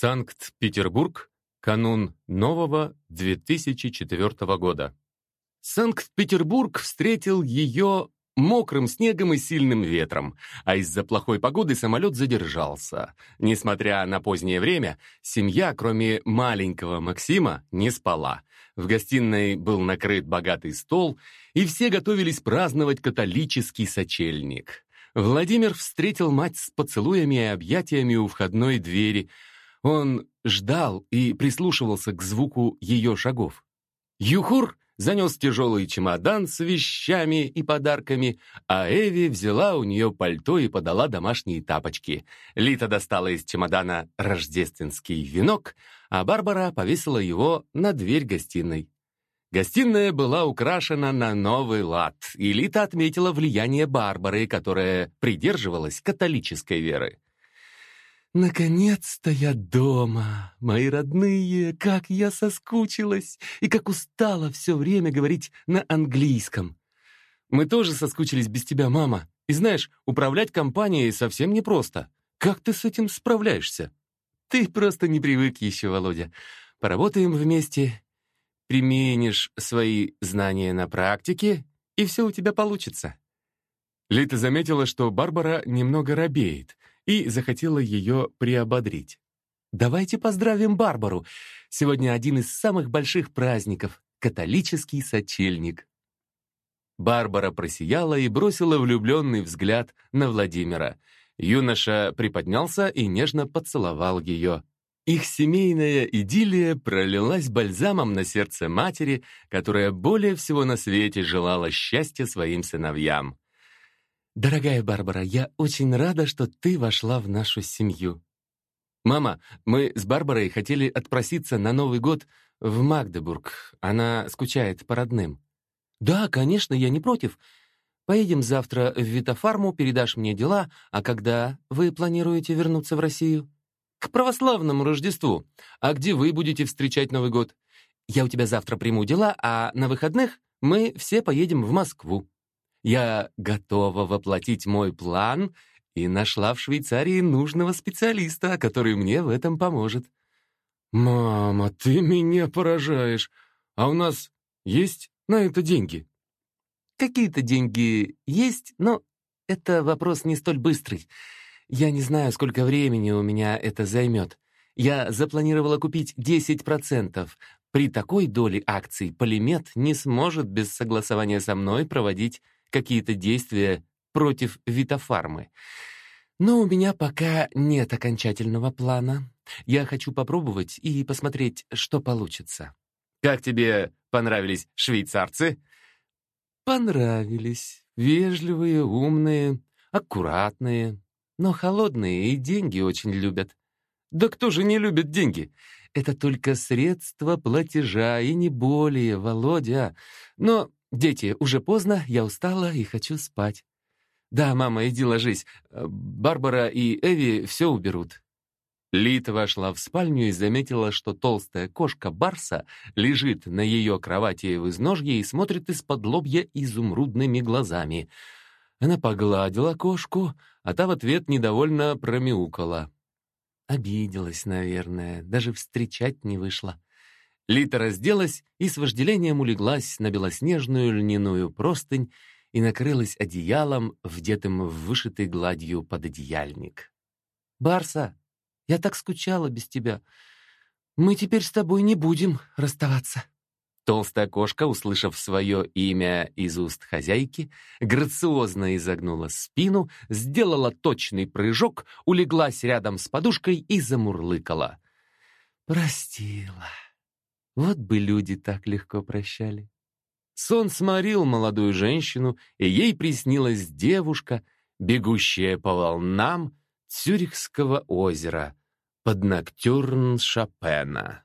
Санкт-Петербург, канун нового 2004 года. Санкт-Петербург встретил ее мокрым снегом и сильным ветром, а из-за плохой погоды самолет задержался. Несмотря на позднее время, семья, кроме маленького Максима, не спала. В гостиной был накрыт богатый стол, и все готовились праздновать католический сочельник. Владимир встретил мать с поцелуями и объятиями у входной двери – он ждал и прислушивался к звуку ее шагов. Юхур занес тяжелый чемодан с вещами и подарками, а Эви взяла у нее пальто и подала домашние тапочки. Лита достала из чемодана рождественский венок, а Барбара повесила его на дверь гостиной. Гостиная была украшена на новый лад, и Лита отметила влияние Барбары, которая придерживалась католической веры. «Наконец-то я дома, мои родные, как я соскучилась и как устала все время говорить на английском. Мы тоже соскучились без тебя, мама. И знаешь, управлять компанией совсем непросто. Как ты с этим справляешься? Ты просто не привык еще, Володя. Поработаем вместе, применишь свои знания на практике, и все у тебя получится». Лита заметила, что Барбара немного робеет и захотела ее приободрить. «Давайте поздравим Барбару! Сегодня один из самых больших праздников — католический сочельник». Барбара просияла и бросила влюбленный взгляд на Владимира. Юноша приподнялся и нежно поцеловал ее. Их семейная идиллия пролилась бальзамом на сердце матери, которая более всего на свете желала счастья своим сыновьям. «Дорогая Барбара, я очень рада, что ты вошла в нашу семью». «Мама, мы с Барбарой хотели отпроситься на Новый год в Магдебург. Она скучает по родным». «Да, конечно, я не против. Поедем завтра в Витофарму, передашь мне дела, а когда вы планируете вернуться в Россию?» «К православному Рождеству. А где вы будете встречать Новый год?» «Я у тебя завтра приму дела, а на выходных мы все поедем в Москву». Я готова воплотить мой план и нашла в Швейцарии нужного специалиста, который мне в этом поможет. «Мама, ты меня поражаешь. А у нас есть на это деньги?» «Какие-то деньги есть, но это вопрос не столь быстрый. Я не знаю, сколько времени у меня это займет. Я запланировала купить 10%. При такой доле акций Полимет не сможет без согласования со мной проводить какие-то действия против Витофармы. Но у меня пока нет окончательного плана. Я хочу попробовать и посмотреть, что получится. Как тебе понравились швейцарцы? Понравились. Вежливые, умные, аккуратные, но холодные и деньги очень любят. Да кто же не любит деньги? Это только средство платежа и не более, Володя. Но «Дети, уже поздно, я устала и хочу спать». «Да, мама, иди ложись. Барбара и Эви все уберут». Лита вошла в спальню и заметила, что толстая кошка Барса лежит на ее кровати в изножье и смотрит из-под лобья изумрудными глазами. Она погладила кошку, а та в ответ недовольно промяукала. Обиделась, наверное, даже встречать не вышла. Лита разделась и с вожделением улеглась на белоснежную льняную простынь и накрылась одеялом, вдетым в вышитый гладью пододеяльник. «Барса, я так скучала без тебя. Мы теперь с тобой не будем расставаться». Толстая кошка, услышав свое имя из уст хозяйки, грациозно изогнула спину, сделала точный прыжок, улеглась рядом с подушкой и замурлыкала. «Простила». Вот бы люди так легко прощали. Сон сморил молодую женщину, и ей приснилась девушка, бегущая по волнам Цюрихского озера под ноктюрн Шопена.